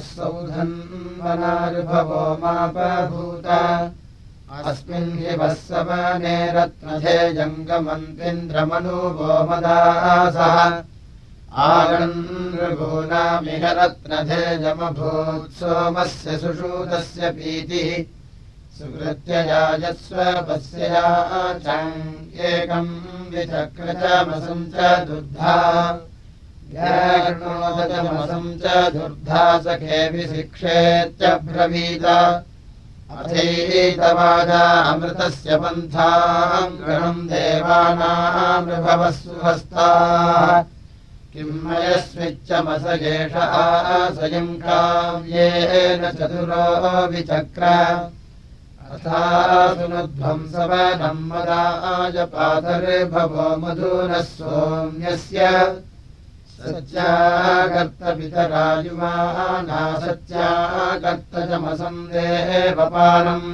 सौधन्वनानुभवो मापभूत। अस्मिन् हि वः समने रत्नधे जङ्गमन्त्रिन्द्रमनुभो मदासः। आगन्नृभूनामिह रत्नधे जमभूत् सोमस्य सुषूतस्य पीतिः सुकृत्ययाजस्वपस्य एकम् विचक्रचमसम् च दुर्धा च दुर्धा सखेऽपि शिक्षेत्यब्रवीत अथैतवाजा अमृतस्य पन्थाम् गणम् देवानामृभवः सुहस्ताः किम् मयस्विच्चमस एष आसयम् काव्येन चतुरो विचक्र। अथासुनुध्वंसवनम् मदाजपातर्भवो मधुनः सोम्यस्य सत्याकर्तपितरायुमाना सत्याकर्तजमसन्देवपालम्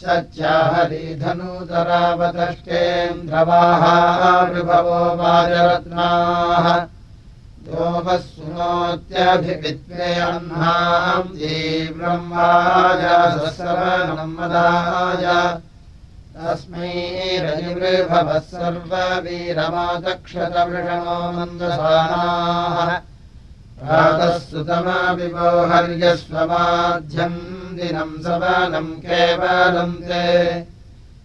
सत्याहरिधनूतरावतष्टेन्द्रवाहाभवो वाजरत्नाः। दोमः सुनोत्यभिवित्वे अह्नाम् जीव्रम् वाजासवनम् मदाय तस्मै रजिवृभवः सर्ववीरमादक्षतवृषणो मन्दसानाः प्रातः सुतमाविवो हर्यस्वमाध्यम् दिनम् सवनम् केवलम् ते।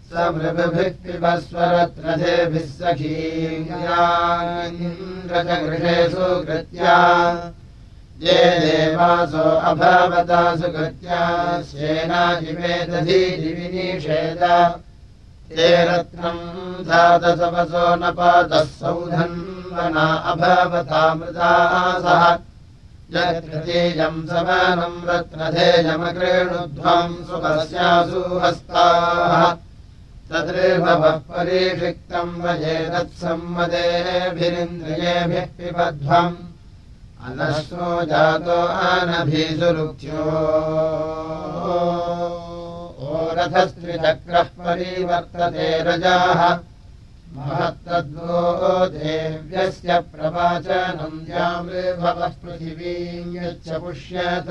स मृगभिः पिबस्वरत्रजेभिः सखीन्द्रजगृहेषु कृत्या ये देवासो अभवतासु कृत्या सेनाजिवेदधीजिविनिषेद ते रत्नम् धातसवसो न पातः सौधन्वना अभवतामृता सह। यत्प्रतीयम् समानम् रत्नधेयमकृणुध्वम् सुभस्यासु हस्ताः। तद्रेभवः परिषिक्तम् वजेदत्सम्मदेभिरिन्द्रियेभिः पिबध्वम्। अनश्वो जातो अनभिसुरुक्त्यो ओरथस्त्रिचक्रः परिवर्तते रजाः। महत्तद्वो देव्यस्य प्रवाचनम् द्यामृभवः पृथिवीम् यच्च पुष्यत।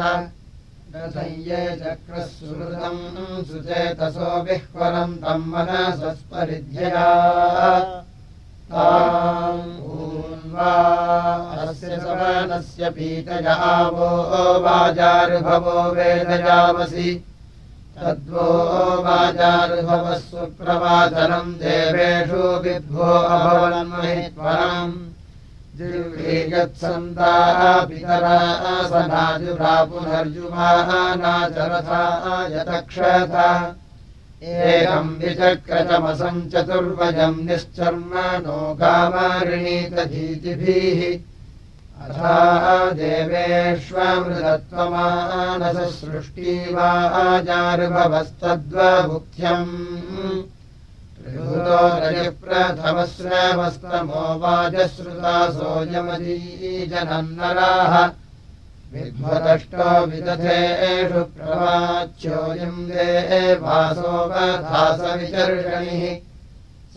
रथय्ये चक्रः सुहृदम् सुचेतसो विह्वरम् तम् मनसस्परिध्यया। ून्वा अस्य सवनस्य पीतयावो वाजार्भवो वेदयामसि तद्वो वाजार्भवः सुप्रवाचनम् देवेषु जिह्वीयत्सन्ता पितरासनाजुरा पुनर्जुमानाचरथा यतक्षत। एकम् विचक्रचमसम् चतुर्वजम् निश्चर्म नो गामारिणीतधीतिभिः अथा देवेष्वमृतत्वमानससृष्टी वाजार्भवस्तद्वमुख्यम् ृतो रजप्रथमश्रमस्तमो वाजश्रुता सोऽयमदीजनम् नराः विध्वदष्टो विदधेषु प्रवाच्योऽयम् देवासोपधासविचर्षणिः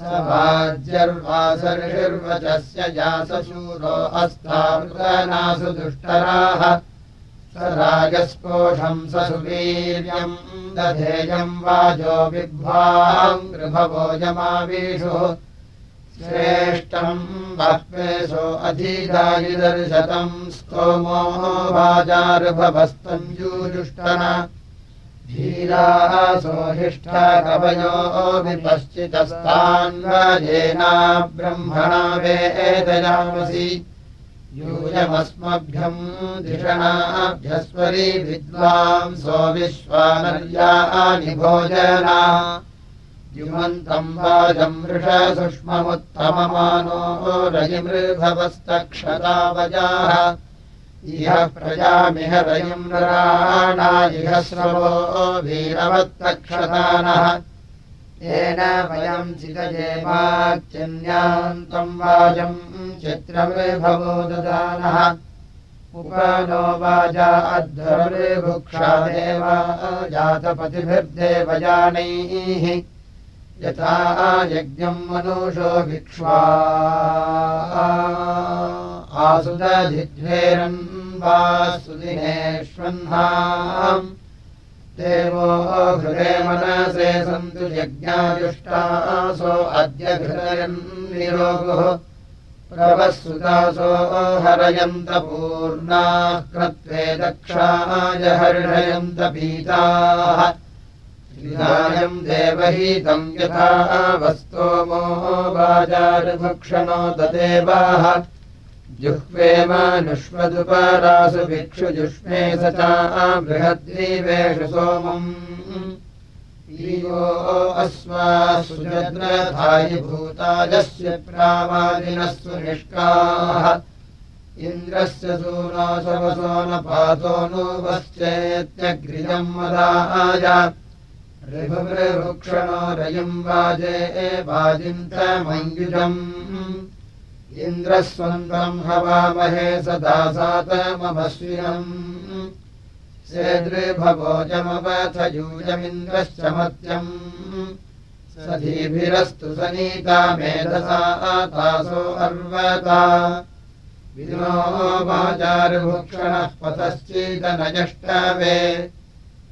स वाज्यर्वासर्षिर्वचस्य जासशूरो अस्तावृतनासु दुष्टराः। स राजस्पोषम् स सुवीर्यम् दधेयम् वाजो विभ्वाम् गृभवोजमावीषुः श्रेष्ठम् बह्वेशो अधिधायुदर्शतम् स्तोमो वाजार्भवस्तञ्जूजुष्टन धीराः सोऽहिष्ठा कवयो विपश्चितस्तान्वजेना ब्रह्मणा वेदयामसि यूयमस्मभ्यम् धिषणाभ्यस्वरी विद्वांसो विश्वानर्यानि भोजना युमन्तम् वाजम् वृषसुष्ममुत्तममानो रजिमृभवस्तक्षतावजाः इह प्रजामिह रयिम् नराणा इह श्रवो वीरवत्तक्षतानः। येन वयम् चिदजेवाच्यन्यान्तम् वाजम् चित्रमृभवो ददानः। उपनो वाजा अध्वरभुक्षा देवा जातपतिभिर्देवजानैः यथा यज्ञम् मनुषो भिक्ष्वा। आसुदधिध्वेरम् वा सुदिनेष्वह्नाम् देवो हृदे मनसे सन्तु यज्ञायुष्टासो अद्य हृदयम् निरोगुः। प्रवःसुतासो हरयन्तपूर्णाः कृत्वे दक्षाय हर्षयन्त पीताः श्रीरायम् देवहीतम् यथा वस्तोमो वाजारुभक्षणो तदेवाः। जुह्वेमानुष्वदुपरासु भिक्षुजुष्मे स च बृहद्रीवेषु सोमम्। अस्मासुजद्रधायि भूतायस्य प्रावादिनस्तु निष्काः। इन्द्रस्य सूनासवसो न पातो नुवश्चेत्यग्रियम् वदाय ऋभुवृक्षणो रयम् वाजे वाजिन्तमञ्जुजम् इन्द्रः हवामहे सदा सातममश्विनम् सेदृभवोजमवथ यूयमिन्द्रश्च मत्यम्। स धीभिरस्तु सनीता मेधसा तासो अर्वता। विनो वाचारुभुक्षणः पतश्चेदनयष्टवे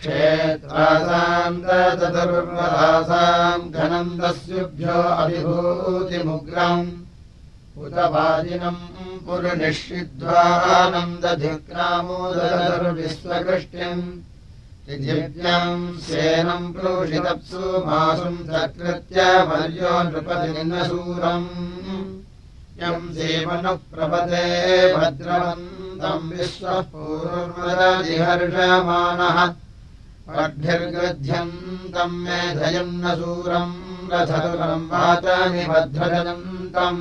क्षेत्रासाम् चतुर्वरासाम् घनन्दस्युभ्यो अभिभूतिमुग्रम्। उत वाजिनम् पुरुनिषिद्वानन्दधिक्रामोदर्विश्वकृष्टिम् दिव्यम् सेनम् प्रोषितप्सु मासुम् सकृत्य मर्यो नृपतिनिसूरम् यम् सेवनः प्रपदे भद्रवन्तम् विश्वः पूर्वजिहर्षमाणः पद्भिर्गृध्यन्तम् मेधयम् न सूरम् रथतुलम् वाचानि भद्रजन्तम्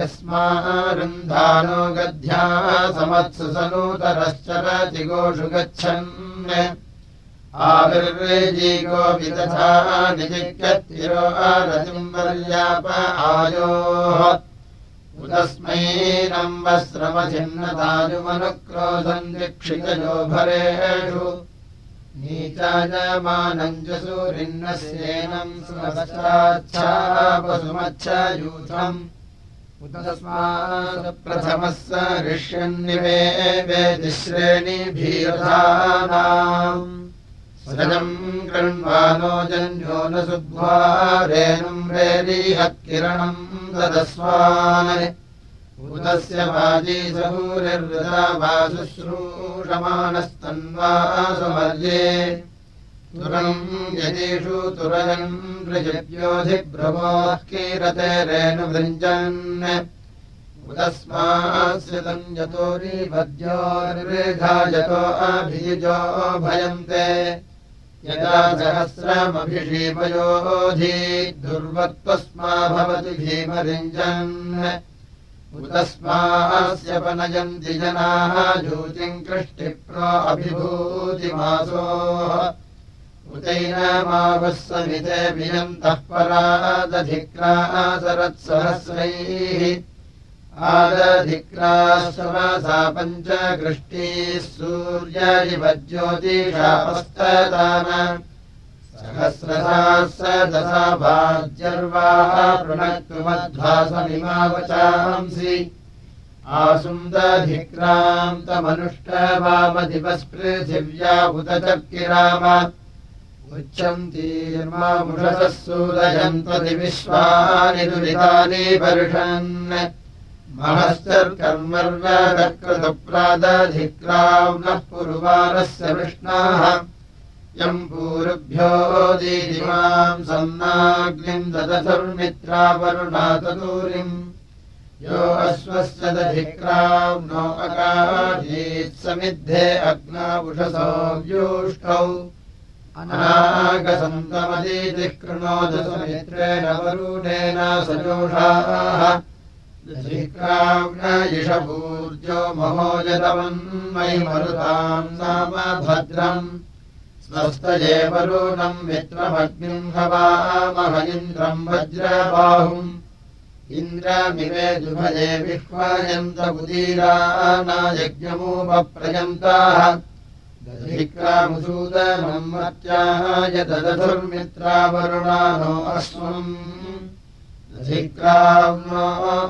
यस्मारुन्धानो गध्या समत्सु सनूतरश्चरति गोषु गच्छन्। आविर्वेजीको विदधा निजिक्यतिरो रतिम् वर्याप आयोः। उदस्मैनम् वस्रमचिन्नतायुमनुक्रोधम् दीक्षितयो भरेषु नीचायमानम् च सूरिन्नस्येनम् सुमच्छापसुमच्छयूथम् प्रथमः स ऋष्यन्निवे वेदिश्रेणीभीरधानाम् सजम् कृण्वानो जन्यो न सुद्वारेणुम् रेलीह किरणम् ददस्वान् उदस्य वाजी सहूरिर्वृदा वा शुश्रूषमाणस्तन्वासमर्ये तुरम् यदीषु तुरयन् ऋजिव्योऽधिब्रवोः कीरते रेणुवृञ्जन् उदस्मास्य यतोरीभद्योर्वेघायतो अभियुजो भयन्ते। यदा सहस्रमभिषीपयोधी दुर्वत्तस्मा भवति भीमरिञ्जन् उदस्मास्य पनयन्ति जनाः जूतिम् कृष्टिप्रो अभिभूतिमासोः। समिते वियन्तः परादधिक्रासरत्सहस्रैः। आदधिक्राशवसा पञ्चकृष्टीः सूर्य इव ज्योतिषापस्तदान पृणक्तुमध्वासमिमावचांसि आसुन्दधिक्रान्तमनुष्टवामदिवस्पृथिव्या उत चर्किराम उच्यन्तीर्मामुषसः सूदयन्त्वति विश्वानि दुरितानि वर्षन् महश्चर्कर्मर्वकृतप्रादधिक्राम्नः पुरुवारस्य विष्णाः यम् पूरुभ्यो दीदिमाम् सन्नाग्निम् ददथुर्मित्रावरुणातदूरिम् यो अश्वस्य दधिक्राम्नो अकाजीत् समिद्धे अग्नावुषसो व्यूष्टौ अनागसन्तमदीतिः कृणोदसमित्रेण वरुणेन सजोषाः। इषपूर्जो महोजतवन्मयि मरुताम् नाम भद्रम् स्वस्तजेवरूणम् मित्रमग्निम् हवामह इन्द्रम् वज्रबाहुम्। इन्द्रमिवे दुभजे विह्वयन्त उदीरानायज्ञमूपप्रयन्ताः दधिक्रामुसूदनम् मत्याय ददधुर्मित्रावरुणानो अस्मम् दधिक्राम्नो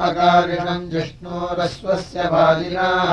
अकारिणम् जिष्णोरस्वस्य बालिनाः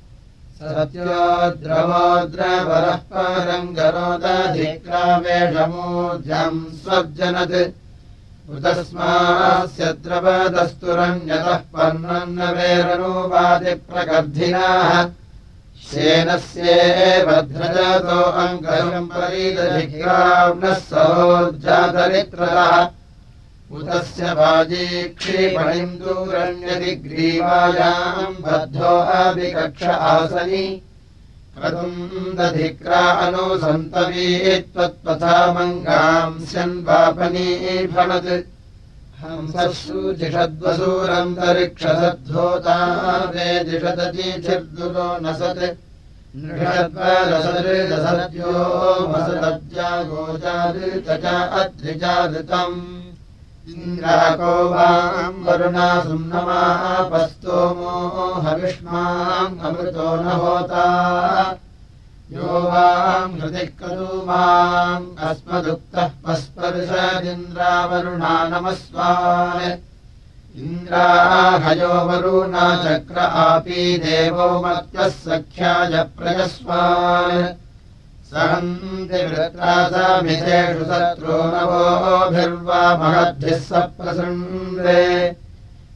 मन्यसच्छ्रवस्यादिषवृषस्तुरन्यसत् सत्योद्रवोद्रवरः परङ्गरोदधिक्रामेषमूर्जम् स्वजनत् उतस्मास्य द्रवदस्तुरन्यतः पर्णन्नवेरनोपादिप्रकर्धिनाः शेनस्येवध्रजतो अङ्कम् परीदधिक्राम्नः सहोज्जातरित्रतः उतस्य वाजीक्षिपणिम् दूरण्यदिग्रीवायाम् बद्धो अभिकक्ष आसनि। क्रतुम् दधिक्रा अनुसन्तवी त्वत्पथा मङ्गाम् स्यन्वापनी फणत् हंसुजिषद्वसूरन्तरिक्षसद्धोता वे जिषदतीचिर्दुरो न सत् गोचादृतजा अद्रिजादृतम् इन्द्राको वाम् वरुणा सुम्नमापस्तोमो अमृतो न होता यो वाम् हृदिः खलु माम् अस्मदुक्तः पस्पर्शदिन्द्रावरुणा नमस्वान् इन्द्राहयो वरुणा चक्र आपी देवो मत्यः सख्याय प्रयस्वान् सहन्ति शत्रो नवोभिर्वा महद्भिः सप्रसृण्वे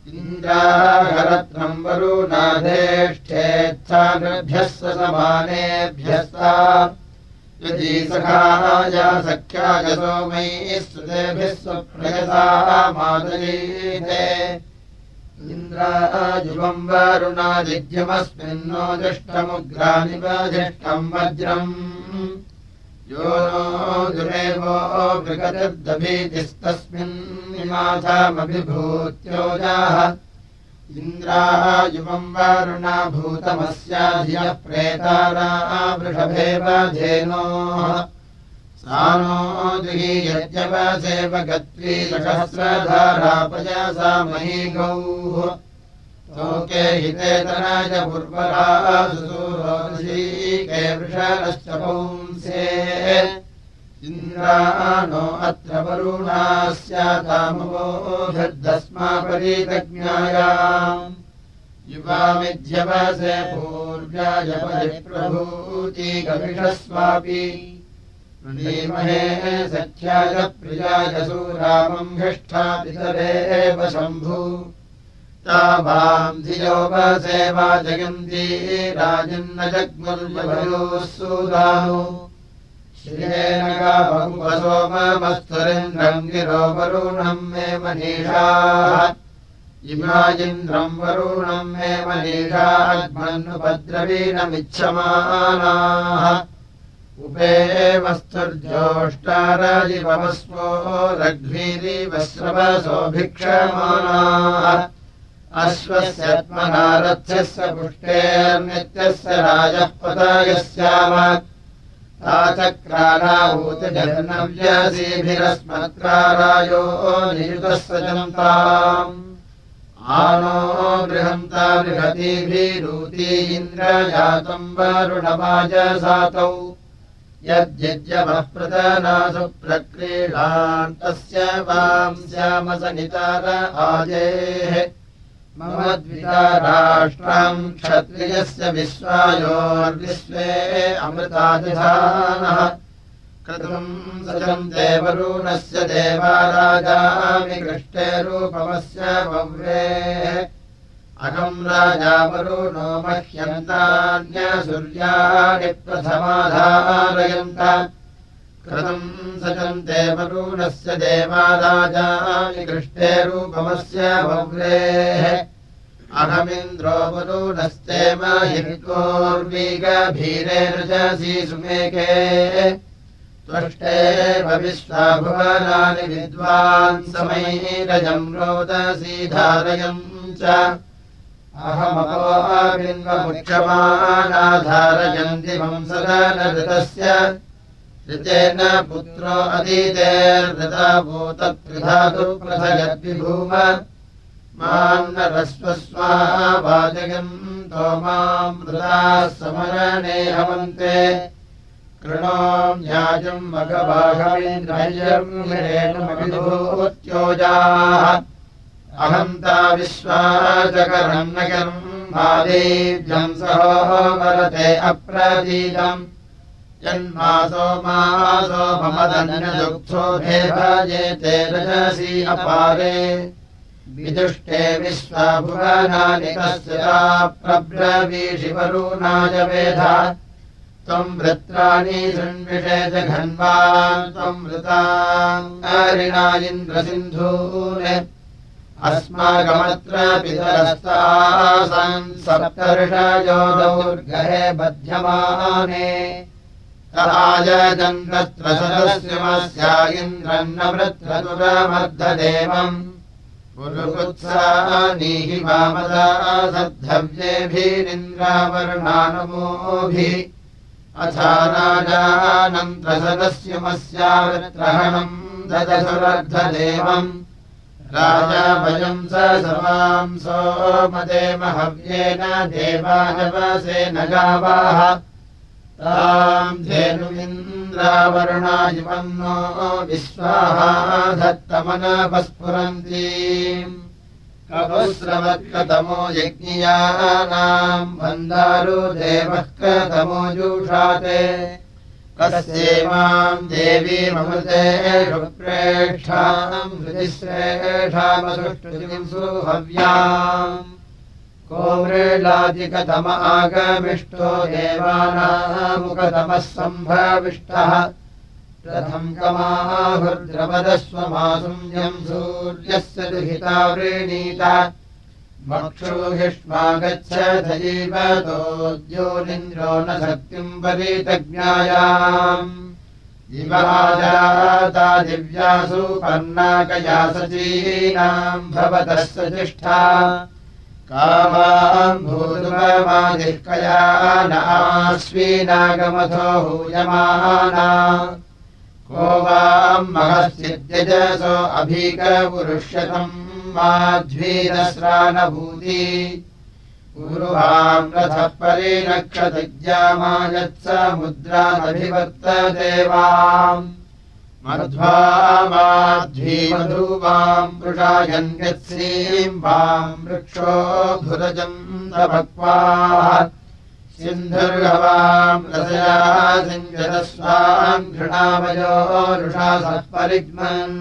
इन्द्राहरत्नम् वरुणाधेष्ठेच्छाभ्यः स समानेभ्यस्ता। यदि सखाय सख्याय सोमैः सुतेभिः स्वप्रयसा मादरीते। इन्द्रायुवम् वरुणादिज्यमस्मिन्नो जिष्टमुग्रानिवजिष्टम् वज्रम् यो नो दुरेवो बृगतिर्दभीतिस्तस्मिन्निमाथमभिभूत्योजाः इन्द्रायुवम् वरुणा भूतमस्याधियः प्रेतारा वृषभेव धेनोः। सा नो दुहि यज्ञवसेव गत्वी सहस्रधारापयसा मही गौः लोके हितेतराय पूर्वराजुसूरोषीके पुंसे। इन्द्राणो अत्र वरुणा युवामिध्यवसे पूर्व्याय परिप्रभूति गविषस्वापि ीमहे सख्याय प्रियाय सूरामम् हिष्ठापितरेव शम्भु धियोपसेवा जयन्ती राजन्न सूदानु श्रियेन गावसोममस्तुरिन्द्रम् गिरो वरुणम् मे मनीषाः इमायिन्द्रम् वरुणम् मे मनीषाग्मन्नुपद्रवीणमिच्छमानाः उपेवस्तुर्ज्योष्टाराजिपवस्वो रघ्वीरिवस्रवसो भिक्षमाणाः अश्वस्यात्मनारथ्यस्य पुष्टेर्नित्यस्य राजः पदायस्याम ताचक्राणाभूतजर्नव्यासीभिरस्मत्कारायो नियुतः सजन्ताम् आनो बृहन्ता बृहतीभिरूती इन्द्रजातम् वरुणवाजसातौ यद्यज्यवः प्रतनासु प्रक्रीडान्तस्य वाम् श्यामसनितार आजेः मम द्विताराष्ट्राम् क्षत्रियस्य विश्वायोर्विश्वे अमृतादिधानः। कृतम् सजम् देवरूणस्य देवाराजामि कृष्टे रूपमस्य वव्रेः अहम् राजावरुणो मह्यन्तान्यसूर्याणि प्रथमाधारयन्त कृतम् सजन्ते वरुणस्य देवादाजानि कृष्णे रूपमस्य वव्रेः अहमिन्द्रो वरुणस्तेम हिर्गोर्वीगभीरेरुजसि सुमेके। त्वष्टेव विश्वाभुवनानि विद्वान् समैरजम् रोदसी धारयम् च। अहमपोबिन्वमुक्षमानाधारयन्ति वंसदनऋतस्य ऋतेन पुत्रो अदीतेर्हृताभूतत्रिधातु प्रथयद्विभूम मान्नरस्वस्वावाचयम् तो माम् मृताः समरणे हवन्ते। कृणो न्यायम् मघवाघवेन्द्रयर्मिरेणुमभिभूत्योजाः अहन्ता विश्वाचकरम् नगरम् मादेव्यम् सहो वरते अप्रतीतम् यन्मासो मासो भेभाजेते रजसि अपारे। विदुष्टे विश्वाभुवनानि त्वम् वृत्राणि शृण्विषे जघन्वान् त्वम् वृताङ्गारिणा इन्द्रसिन्धून्। अस्माकमत्र पितरस्तासन् सप्तर्षयो दौर्गहे बध्यमाने तराजन्द्रत्र सदस्यमस्या इन्द्रन्न वृत्रतुरमर्धदेवम् पुरुकुत्सानीहि वामदा सद्धव्येभिरिन्द्रावर्णानमोभिः। अथा राजानन्त्रसदस्यमस्यावृत्रहणम् ददसुरर्धदेवम् राजा वयम् स समाम् सोमदेवहव्येन देवानवसेन गावाः ताम् धेनुमिन्द्रावर्णायुवन्नो विश्वाहा धत्तमनपस्फुरन्ती कपुस्रवत्कतमो यज्ञियानाम् बन्धारो देवः कतमो जुषाते कस्येमाम् देवीमृतेषु प्रेक्षाम् हृदिश्रेषामसुष्टुतिम् सुहव्याम् को मृलादिकतम आगमिष्टो देवानामुकतमः सम्भविष्टः रथम् कमाहुर्द्रवदस्वमासुम् सूर्यस्य दुहिता वृणीत भक्षोहिष्मा गच्छधीवतोद्योनिन्द्रो न शक्तिम् परितज्ञायाम् दिव्यासु पर्णाकया सचीनाम् भवतः सजिष्ठा नास्वीनागमथो हूयमाना। को वाम् महश्चिद्यजसो अभीकपुरुष्यतम् माध्वीरस्रानभूति। उरुहाम् रथः परिरक्षतिज्ञामायत्स मुद्रामभिवर्त देवाम् मध्वा माध्वीमधूवाम् वृषायन् यत्सीम् वाम् वृक्षो धुरजम् सिन्धुर्गवाम् रसया सिञ्जरस्वाम् घृणामयो रुषा सत्परिग्मन्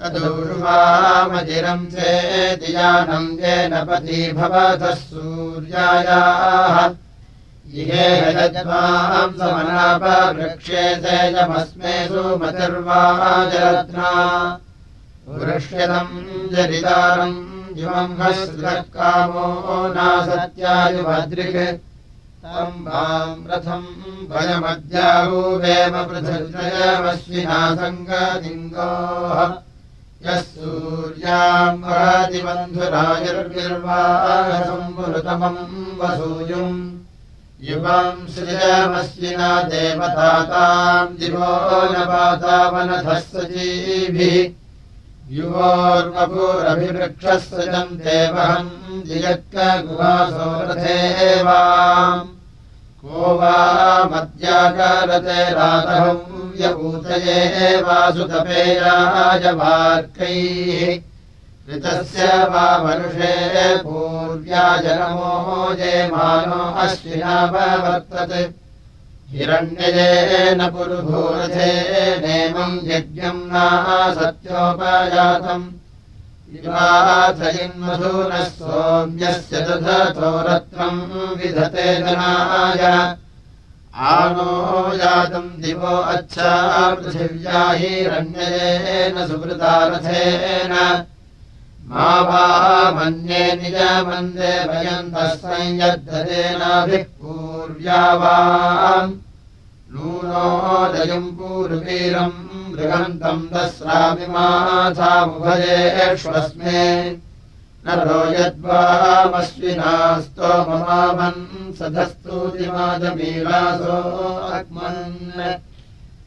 तदूर्वामजिरम् चेदियानम् येन पती भवतः सूर्यायाः यजमाम् समनापवृक्षे तेजमस्मे सुमतिर्वाजरत्ना। वृक्ष्यतम् जरितारम् युवम् हस्रकामो नासत्यायुभद्रिक् तम् वाम् रथम् वयमद्याहूवेम पृथुर्जयमश्विना सङ्गलिङ्गोः यः सूर्याम् वहतिबन्धुरायुर्गिर्वाहसम्बुरुतमम् वसूयुम् युवम् सृजमश्विना देवताताम् दिवो न पातावनथः सजीभिः युवोर्वपुरभिवृक्षः सृजम् देवहम् जियत्कगुहासो रथेवाम् को वा मद्याकारते रातहम् व्यभूतये वासुतपेयाजवार्कैः ऋतस्य वा मनुषे पूर्व्याजनमो जेमानो अश्विनावर्तते हिरण्यजेन पुरुभूरथेनेमम् यज्ञम् नासत्योपजातम् इवाथयिन्मधूनः सोम्यस्य दधतो रत्नम् विधते जनाय। आनो जातम् दिवो अच्छा पृथिव्या हिरण्ययेन सुकृतारथेन मा वा मन्ये निजमन्दे वयन्तः संयद्धतेनाभिः पूर्व्या वा नूनोदयम् पूर्वीरम् मृगन्तम् दस्रामिमाथामुभयेष्वस्मे न रो यद्वामश्विनास्तो ममामन् सधस्तूतिमादमीलासो अग्मन्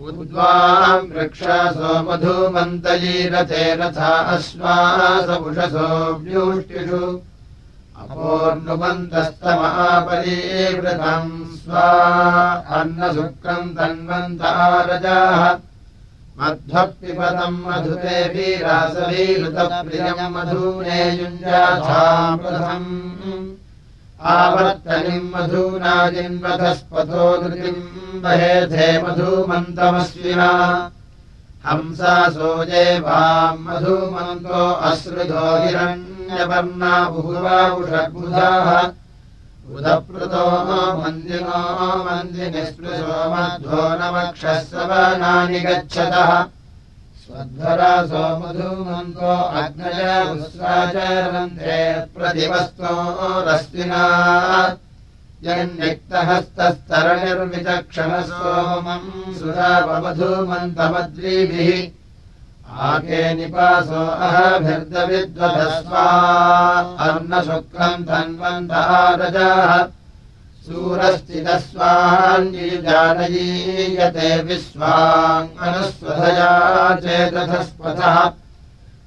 उद्वाम् वृक्षासो मधुमन्तलीरथे रथा अश्वासपुषसो व्यूष्टिषु। अपोर्नुमन्तस्तमहापरीवृतम् स्वा अन्नशुक्रम् तन्वन्तारजाः। मध्वपिपदम् मधुतेभिरासभीकृतप्रियम् मधूने युञ्जाथामृतम् आवर्तनिम् मधूना जिन्वतस्पथो धृतिम् बहेधे मधुमन्तमस्विना हंसा सोजे वाम् मधुमन्तो अश्रुधो हिरण्यवर्णा बहुवाषद्बुधाः उदप्लुतो मन्दिनो मन्दिनिस्पृशो मध्वो वक्षः सवनानि गच्छतः स्वध्वरासो मधुमन्तो अग्नय उस्राचरन्ध्रे प्रतिवस्तो रस्तिना। यन्निक्तहस्तस्तरणिर्विचक्षणसोमम् सुरावमधूमन्तमद्रीभिः आके निपासो अहभिर्दविद्वधस्वा अर्णशुक्रम् धन्वन्तः रजाः विश्वाङ्मनुस्वधया चेतथस्पथः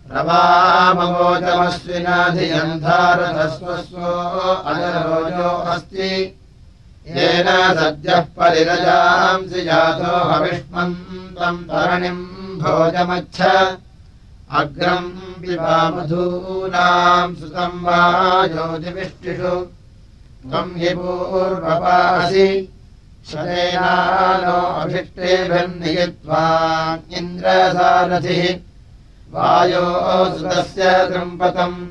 प्रवामवोचमस्विनाधियन्धारथस्वस्वो अनरोजो अस्ति। येन सद्यः परिरजांसि जातो हविष्मन्तम् तरणिम् भोजमच्छ। अग्रम् पिबामधूनाम् सुतम् वा ज्योतिविष्टिषु त्वम् हि पूर्वपासि। शरेणानो अभिष्टेभिर्नियित्वा इन्द्रसारथिः। वायो सुतस्य दृम्पतम्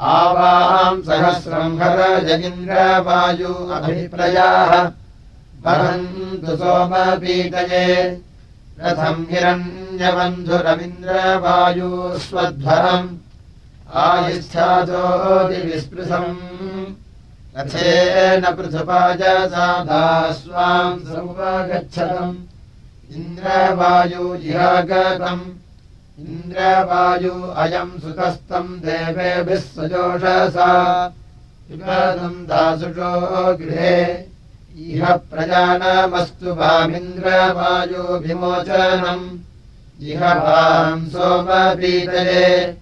आवाम् सहस्रम् हर जगिन्द्रवायु अभिप्रयाः वहन्तु सोमपीतये। रथम् हिरण्यबन्धुरविन्द्रवायु स्वध्वरम् आयुष्ठादोदिविस्पृशम् रथेन पृथुपाज साधा स्वाम् सर्वगच्छतम् इन्द्रवायु जिहागतम्। इन्द्रवायु अयम् सुतस्तम् देवेभिः सजोषसा। विपदम् दासुषो गृहे। इह प्रजानमस्तु वामिन्द्रवायोभिमोचनम्। इह वाम् सोमपीतये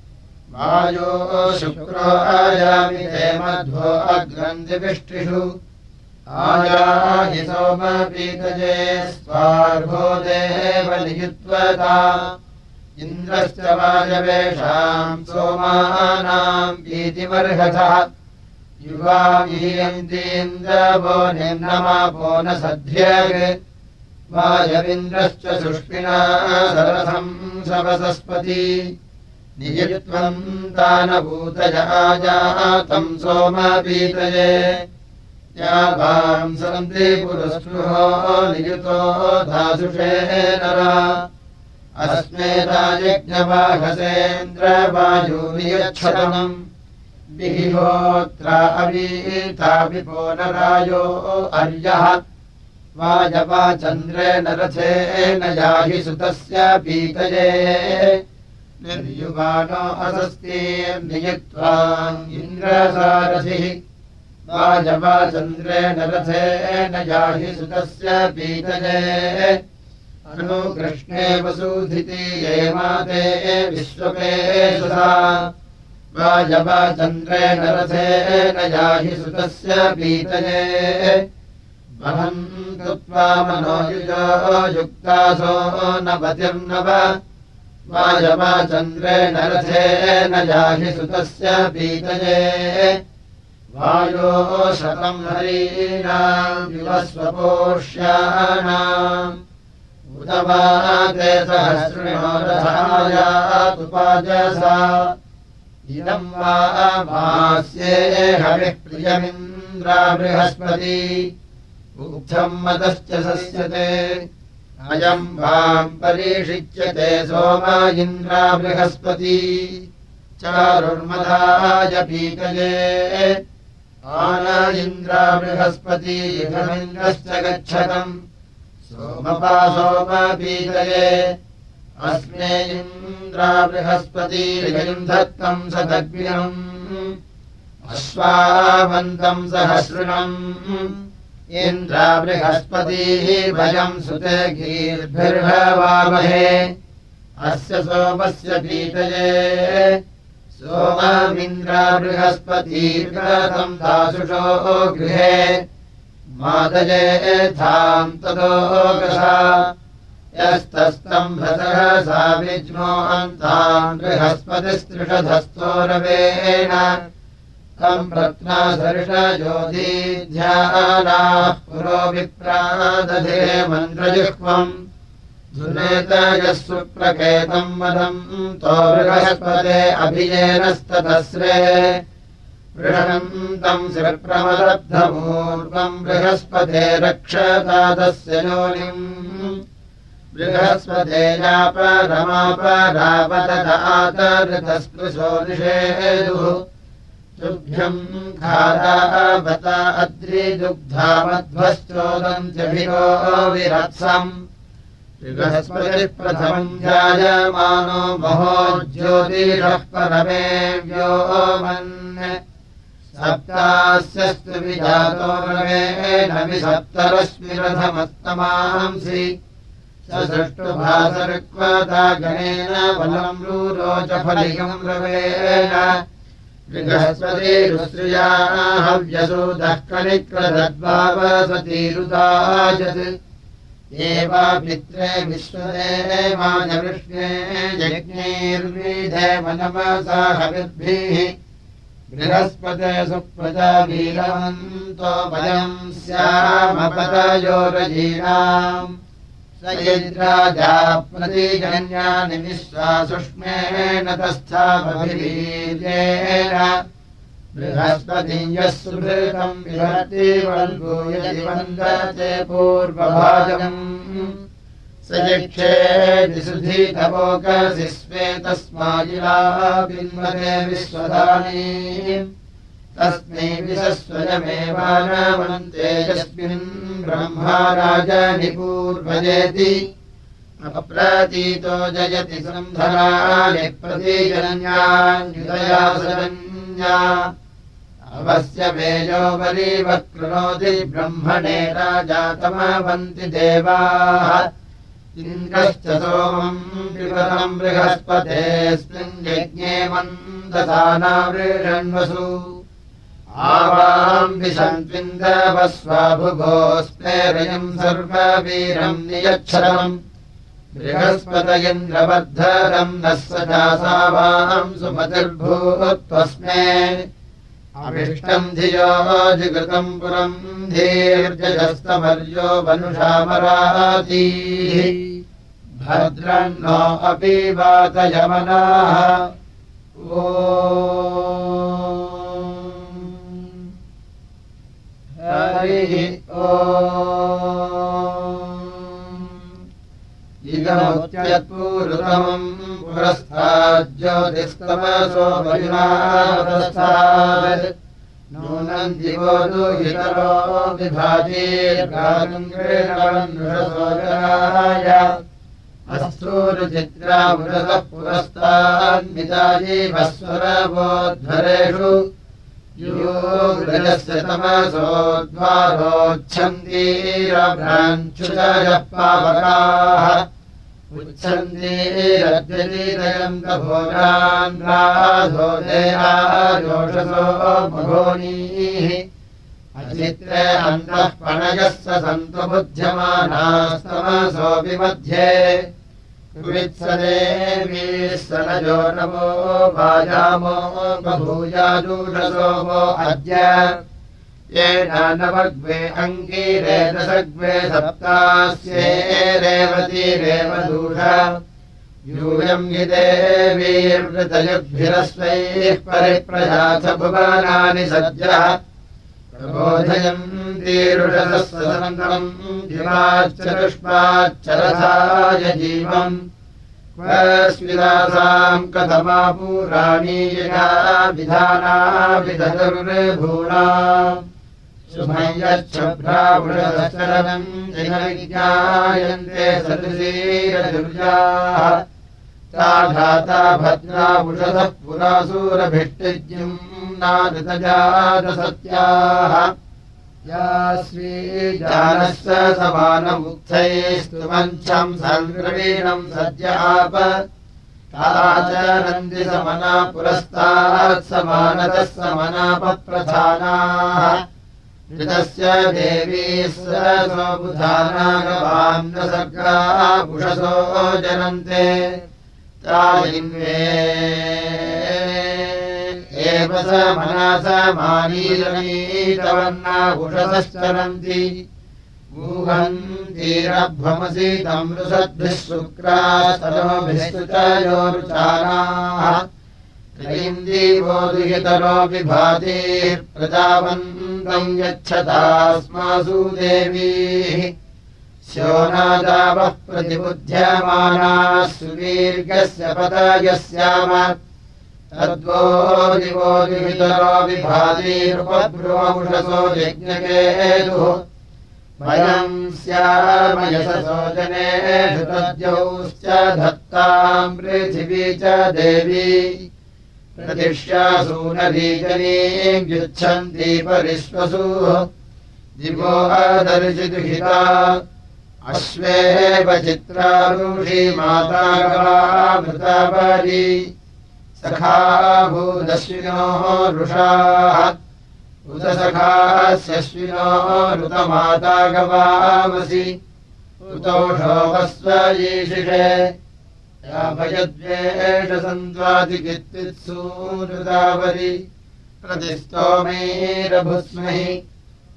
वायो शुक्रो आयामि ते मध्वो अग्रन्दिविष्टिषु आयाहि सोमपीतये स्वार्भो नियुत्वता। इन्द्रश्च वायवेषाम् सोमानाम् भीतिमर्हतः युवा वीयन्तीन्द्रवो निम्नमापो न सध्यग् वायविन्द्रश्च सुष्मिना सरथम् सवसस्पति नियत्वम् दानभूतय आजातम् सोमपीतये। या पुरस्पृहो नियुतो धासुषे नरा। अस्मे राजज्ञवाहसेन्द्रवायुवियच्छतमम् विहिहोत्रा अवीता विपोनरायो अर्यः। वाजवाचन्द्रेण रथेन याहि सुतस्य पीतये निर्युवानो इन्द्रसारथिः। वाजवाचन्द्रेण रथेन याहि सुतस्य पीतये। अनुकृष्णे वसूधिति ये माते विश्वपे सुधा वाजवाचन्द्रेण रथेन याहि सुतस्य पीतये। कृत्वा मनोयुजो युक्तासो नवतिर्नव वायवाचन्द्रेण रथेन जाहि सुतस्य पीतये। हरीणाम् युवस्वपोष्याणाम् उत वा ते सहस्रिणो रथायातुपाजसा इदम् वा मास्येहविः प्रियमिन्द्रा बृहस्पति। उक्थम् मदश्च सस्यते अयम् वाम् परीषिच्यते सोम इन्द्रा बृहस्पती। चारुर्मदाय पीतये। आन इन्द्रा बृहस्पती इदमिन्द्रश्च गच्छतम्। सोमपा सोमपीतये अस्मे इन्द्रा बृहस्पतीम् धत्तम् सदग्निम्। अश्वावन्तम् सहस्रिणम् इन्द्रा बृहस्पतीः भयम् सुते गीर्भिर्भवामहे अस्य सोमस्य पीतये। सोममिन्द्रा बृहस्पतीर्गतम् दासुषो गृहे। मादयेथाम् तदोगसा यस्तस्तम्भसः सा विज्मोहन्ताम् बृहस्पतिस्तृषधस्तोरवेण रत्ना सर्षज्योतिध्यानाः पुरो विप्रादधे मन्त्रजिह्वम् धुनेतयः सुप्रकेतम् मदम् तो बृहस्पते अभिजेनस्ततस्रे बृहन्तम् शिप्रमदब्धपूर्वम् बृहस्पते रक्षतादस्य योनिम्। बृहस्पतेयापरमापरावददातऋतस्पृशो निषेदुः अद्रिदुग्धामध्वश्चोदन्त्यभिरो विरत्सम्। बृहस्पतिः प्रथमम् ध्यायमानो महो ज्योतिषः परमे व्योमन् सप्तास्यस्तु विजातो रवेण विसप्तरश्मिरथमस्तमांसि स सृष्टुभासऋक्वता गणेन बलम् रूरोचफलिकम् रवेण बृहस्पतिरुश्रिया हव्यसूदः एवा पित्रे विश्वदे मानवृष्णे यज्ञैर्विधे मनमसा हविर्भिः। बृहस्पते सुप्रजा वीरवन्तो वयम् स्यामपतयोरजीनाम् स प्रतिजन्यानि विश्वासुष्मेण तस्थापभिवीर्येण बृहस्पतिञ्जः सुभृतम् विहति वल्गूयति वन्दते पूर्वभाजम्। स यक्षे विसुधीतवोकसि स्वेतस्माजिला बिन्वते विश्वधानी तस्मै विसस्वयमेवानवन्ते यस्मिन् ब्रह्मा राजनिपूर्वजेति अप्रतीतो जयति सन्धनानि प्रतीजन्यान्युदया सरन्या अवस्य मेजोपरीवक्नोति ब्रह्मणे राजातमवन्ति देवाः। इन्द्रश्च सोमम् पिबतम् बृहस्पतेऽस्मिन् यज्ञे मन्दसानावृषण्वसु आवाम् विशन्त्विन्दवस्वाभुभोऽस्मेरयम् सर्ववीरम् नियच्छरम् बृहस्पत इन्द्रवर्धरम् नः स चासावाम् सुमतिर्भूत्वस्मे। अभिष्टम् धियो जिगृतम् पुरम् धीर्जस्तमर्यो वनुषामरातीः। भद्रन्नो अपि वातयमनाः। ओ हरिः इदमुत्यत्पूरुतमम् पुरस्ताज्योतिस्तमसो महिमादस्तात् नूनम् दिवो दुहितरो विभाजीर्गाङ्ग्रेणवन्नृषसोजनाय अस्तूरुचित्रामृतः पुरस्तान्मिताजीवस्वरबोध्वरेषु पावकाः उच्छन्दीरद्यतीरयन्तभोगान्ध्राधो देहायोषसो मघोनीः। अचित्रे अन्तः पणयः स सन्तु बुध्यमानास्तमसोऽपि मध्ये वित्सदेवी सनजो नमो बभूजादूषसो वो अद्य। येन नवग्वे अङ्गीरे दशग्वे सप्तास्ये रेवती रेवदूष यूयम् हि देवीर्वृतयुग्भिरस्वैः परिप्रजाथ भुवनानि सद्यः प्रबोधयन्तीरुषसहस्रसन्तरम् जीवाच्चरुष्माच्चरथाय जीवम्। कथमापूराणीयया विधाना विधरुर्भूणा शुभयच्छभ्रावृषदशरणम् जयविज्ञायन्ते सदृशीरदुर्याः घाता भद्रावुषधः पुरासूरभिष्टिज्यम् नादृतजातसत्याः या स्वीजानस्य समानमुक्थैस्तुमञ्छम् सङ्ग्रवीणम् सद्य आप। च नन्दिसमना पुरस्तात् समानतः समनापप्रधानाः। ऋतस्य देवी स्वबुधानागवान्न सर्गा पुषसो जनन्ते एव स मनसमानीलनीतवर्णाभुषतश्चरन्ति गूहन्तीरभ्वमसि तमृषद्भिः शुक्रास्तरोभिस्तु च योरुचाराः त्रयीन्दीवोदुहितरोऽपि भातिप्रजावन्तम् यच्छतास्मासु देवीः शोनादावः प्रतिबुध्यमानाः सुदीर्घस्य पदयस्याम तद्वो दिवो दिवितरो विभातीरुपब्रुवमुषसो यज्ञकेतुः। वयम् स्यामयससो जनेषु तद्यौश्च धत्ताम् पृथिवी च देवी। प्रतिष्यासूनरीजनीम् युच्छन्ति परिश्वसु दिवो अदर्शिदुहिता अश्वेव चित्रारुषी मातामृतापरी सखा भूदश्विनोः रुषाः उतसखास्यश्विनोः ऋतमाता गवामसि ऋतौषोपस्वयीशिषे याभयद्वेषसन्त्वादिकित्तित्सूरुतावरि प्रतिस्तोमैरभुस्महि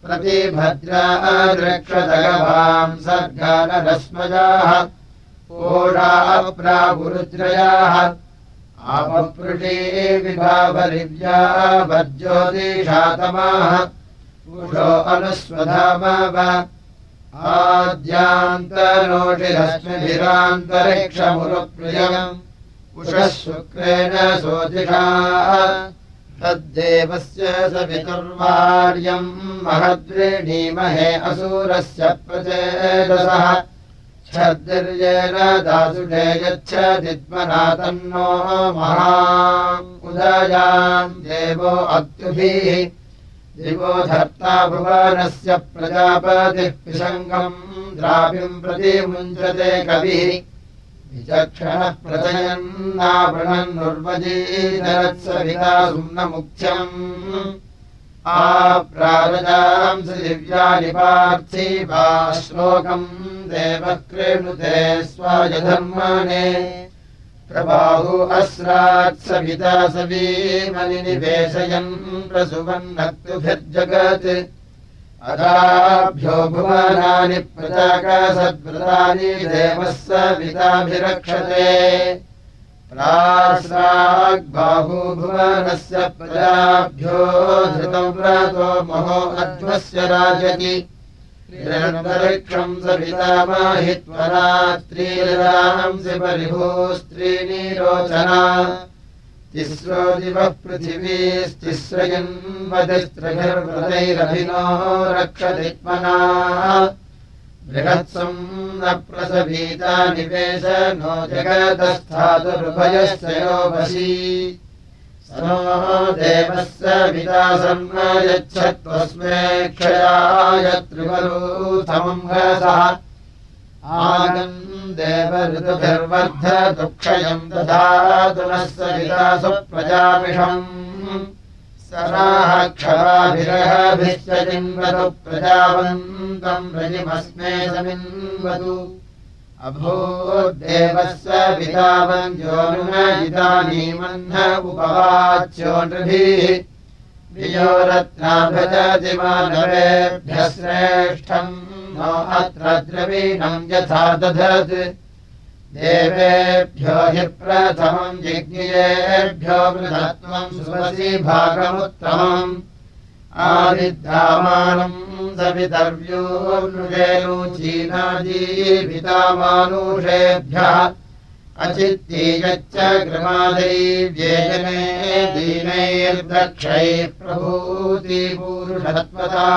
प्रतिभद्राद्रक्षतगवाम् सर्गानरश्मजाः ओषाप्रापुरुद्रयाः आपपृटे विभावरिव्या वर्ज्योतिषातमाः पुषो अनुस्वधामाव आद्यान्तरोषिरश्मिभिरान्तरिक्षमुरुप्रियम् उषः शुक्रेण सोतिषा तद्देवस्य सवितुर्वार्यम् महद्विणीमहे असूरस्य प्रचेदसः। छद्दिर्येन दासुषे यच्छदिद्मना तन्नो महा उदयान् देवो अत्युभिः। दिवो धर्ता भुवनस्य प्रजापतिः पिशङ्गम् द्राविम् मुञ्चते कविः विचक्षणः प्रचयन्नावृणन्नुर्वजीरत्सविता सुम्नमुख्यम् आप्रारजांसि दिव्यानि पार्थिवा श्लोकम् देवः क्रीणुते स्वायधर्माणे प्रबाहु अस्रात्सविता सवीमनिवेशयन् प्रसुवन्नक्तुभिर्जगत् अदाभ्यो भुवनानि प्रजाकसद्व्रतानि देवः स विताभिरक्षते प्रासाग्बाहु भुवनस्य प्रजाभ्यो धृतम् व्रतो महो अध्वस्य राजति। निरन्तरिक्षम् सवितामाहि त्वरात्रीरांसि परिभूस्त्रीणि रोचना तिस्रो दिवः पृथिवीस्तिस्रयन्वतिस्त्रभिर्व्रतैरभिनो रक्षतित्मना बृहत्सम् न प्रसभीता निवेश नो जगतस्थातुरुभयस्य यो वशी। नो देवस्य विदासम् यच्छत्वस्मे क्षयाय त्रिवरूथमम् हसः आगम् देव ऋतुभिर्वर्ध दुःक्षयम् दधातु नः स विदासु प्रजामिषम् स सराः क्षराभिरहभिश्च जिन्वतु प्रजावन्तम् रजिमस्मे समिन्वतु। अभूद्देवस्य पितावञ्जोनुमजितानीमह्न उपवाच्यो नृभिः वियोरत्राभजति मानवेभ्यः श्रेष्ठम् नो अत्र द्रवीणम् यथा दधत्। देवेभ्यो हि प्रथमम् जिज्ञेयेभ्यो बृहत्वम् सुवसि भागमुत्तमम्। आदिद्रामाणम् सवितर्व्योनुजेनुचीनाजीवितामानुषेभ्यः अचित्तीयच्च कृमादैव्येजने दीनैर्दक्षैः प्रभूतिपूरुषत्वता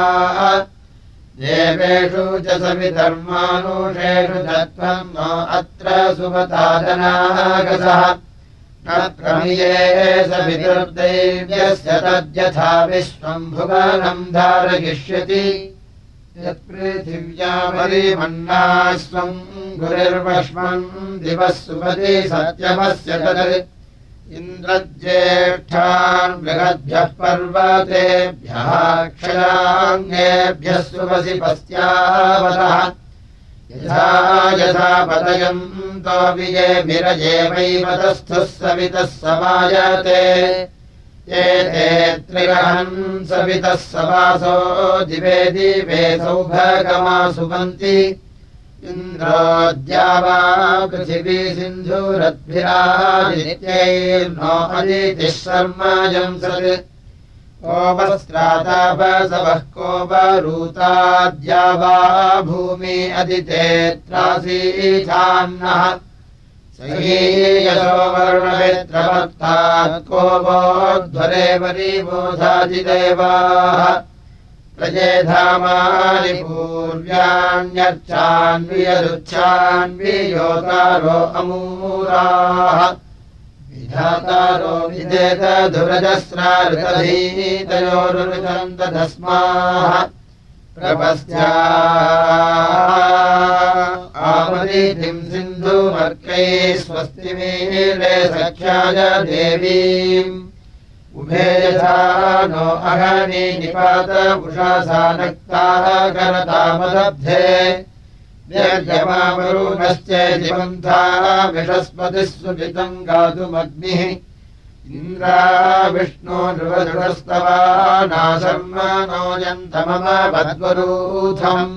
देवेषु च सविधर्मानुषेषु च न अत्र तद्यथा विश्वम् भुवनम् धारयिष्यति। यत्पृथिव्यापरिमन्ना स्वम् गुरिर्वश्मन् दिवः सुपति सत्यमस्य तद् इन्द्रज्येष्ठान् बृहद्भ्यः पर्वतेभ्यः क्षयाङ्गेभ्यः सुवसि पस्यावतः यथा यथा पतयन्तो विजेभिरजेवैवतस्थुः सवितः समायते। एते त्रिरहन् सवितः सवासो दिवे दिवे सौभगमा सुवन्ति इन्द्रोद्या वा पृथिवी सिन्धुरद्भिरादित्यैर्नो अदितिः शर्माजम् सत्। कोपस्त्रातापसवः कोपरूताद्या वा भूमि अदितेत्रासीच्छान्नः सहीयसो वर्णवेत्रवर्तात् कोपोध्वरे वरीबोधादिदेवाः प्रजेधामानि पूर्व्याण्यर्चान्वियदुच्छान्वियोतारो अमूराः। विधातारो विजेतधुरजस्राऋतधीतयोरुचन्दधस्माः प्रपस्या आवलीतिम् सिन्धुमर्कैः स्वस्तिमीले सख्याय देवीम्। उभे यथा नो अहनि निपात उषासा नक्ताः करतामलब्धे पन्थाः विषस्पतिः सुजितम् गातुमग्निः। इन्द्रा विष्णो नृवदृढस्तवा नाशर्म नोयन्तममवद्वरूथम्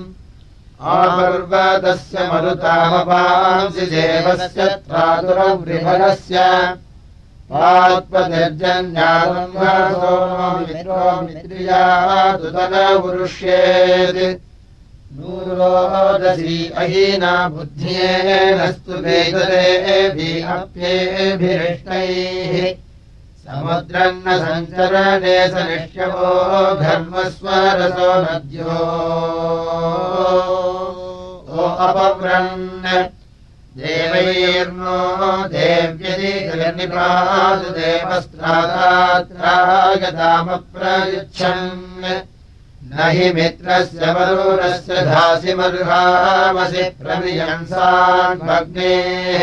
आपर्वतस्य मरुतामपांसि देवस्य त्रातुरवृहरस्य मित्रियादुतनवृष्येत् नूरोदसी अहीना बुद्ध्येनस्तु वेदरेभिरप्येभिरिष्टैः समुद्रन्न सञ्चरणे स निष्यवो घर्मस्वरसो नद्यो। अपव्रन् देवैर्नो देव्यदिनिपादु देवस्त्रादात्रागतामप्रयुच्छन् न हि मित्रस्य वरुणस्य धासि मरुहामसि प्रवियंसान् भग्नेः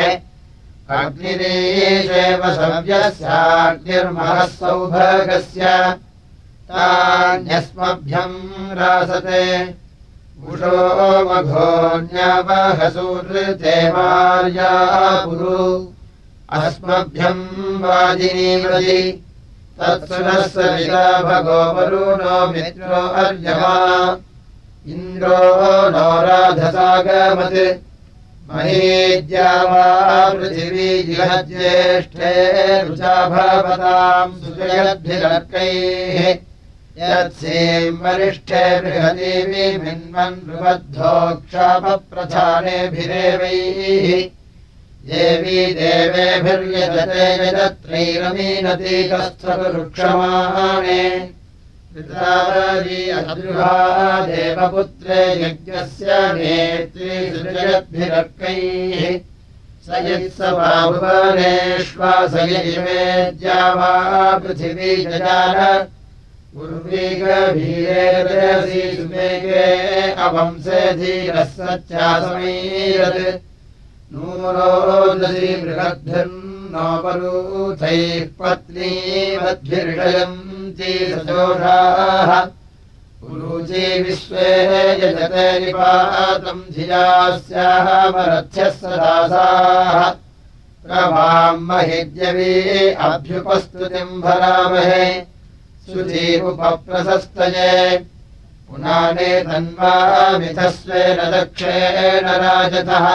अग्निदेशेव सव्यस्याग्निर्महः सौभगस्य तान्यस्मभ्यम् रासते उषो मघोऽन्यवहसूनृते मार्या पुरु अस्मभ्यम् वाजिनीवति तत्सुनः सविता भगो वरुणो मित्रो अर्यमा। इन्द्रो नो राधसागमत्। महेज्या वा पृथिवी जिहज्येष्ठे रुचा भवताम् सुजयद्भिरर्कैः यत्सेम् वरिष्ठे बृहदेवी मिन्वन् रुबद्धोक्षापप्रधानेभिरेवैः देवी देवेभिर्यजते कस्थवृक्षमाणे अदृहा देवपुत्रे यज्ञस्य नेत्री सुजयद्भिरर्कैः स यत्स वा भुवनेष्वासय इमेद्या वा पृथिवी जजान सुमेघे अवंसे धीरः सच्चासमीरत् नूरोदसि बृहद्भिर्न नोपरूथैः पत्नीवद्भिर्षयन्ति सजोषाः। पुरुचे विश्वे यजते निपातम् धियास्याः मरथ्यः सदासाः। प्रभाम् महिद्यवी अभ्युपस्तुतिम् भरामहे सुधीमुपप्रशस्तये पुनाने तन्वामिथस्वेन दक्षेण राजतः।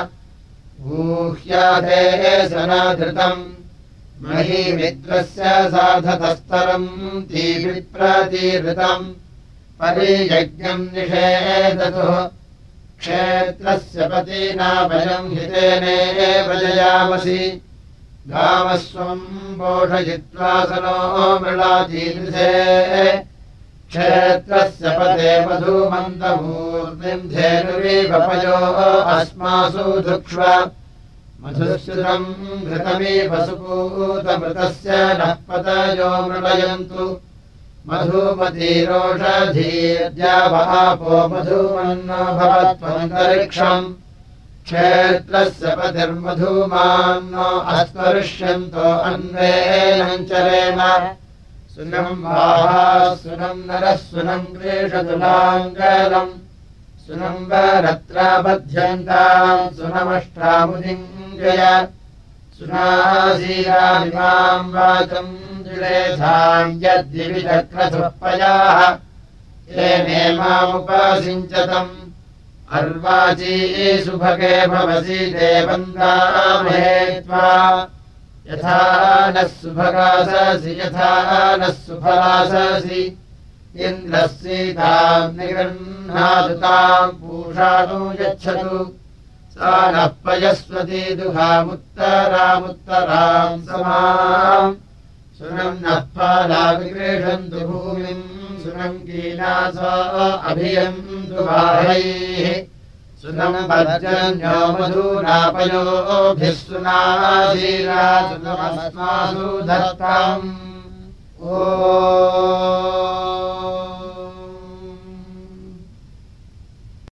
ऊह्याधे सनाधृतम् महीमित्रस्य साधतस्तरम् तीविप्रतीहृतम् परियज्ञम् निषेदतुः क्षेत्रस्य पतीनाभयम् हितेनेव जयामसि मृणातीदृशे क्षेत्रस्य पते मधुमन्दमूर्तिम् धेनुरीवपयो अस्मासु धुक्ष्व। मधुश्रुतम् घृतमीव सुपूतमृतस्य नः पतयो मृणयन्तु। मधुमतीरोषधीर्यावापो मधुमन्नो भवत्वन्तरिक्षम् क्षेत्रस्य पतिर्मधूमान्नो अस्पर्ष्यन्तो अन्वेनम् चरेम। सुनम् वाः सुनम् नरः सुनम् वरत्राबध्यन्ताम् सुनमष्टामुदिङ्गय। सुनासीरामिमाम् वाचम् द्विलेधाम् यद्दिविचक्रसुपयाः येने मामुपासिञ्चतम् अर्वाची सुभगे भवसि देवन्दामे त्वा। यथा नः सुभगाससि यथा नः इन्द्रः सीताम् निगृह्णादुताम् पूषाणु यच्छतु। सा नः पयस्वती दुहामुत्तरामुत्तराम् समाम् सुरम् नत्वा नाविषन्तु भूमिम् सुनम् कीलासा अभियन्तु बाहैः। सुनम् पञ्चन्यो मधुनापयोभिस्तुना सुनाधीरा सुनमस्मासु धत्ताम् ओ।